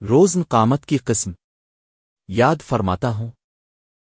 روز قامت کی قسم۔ یاد فرماتا ہوں۔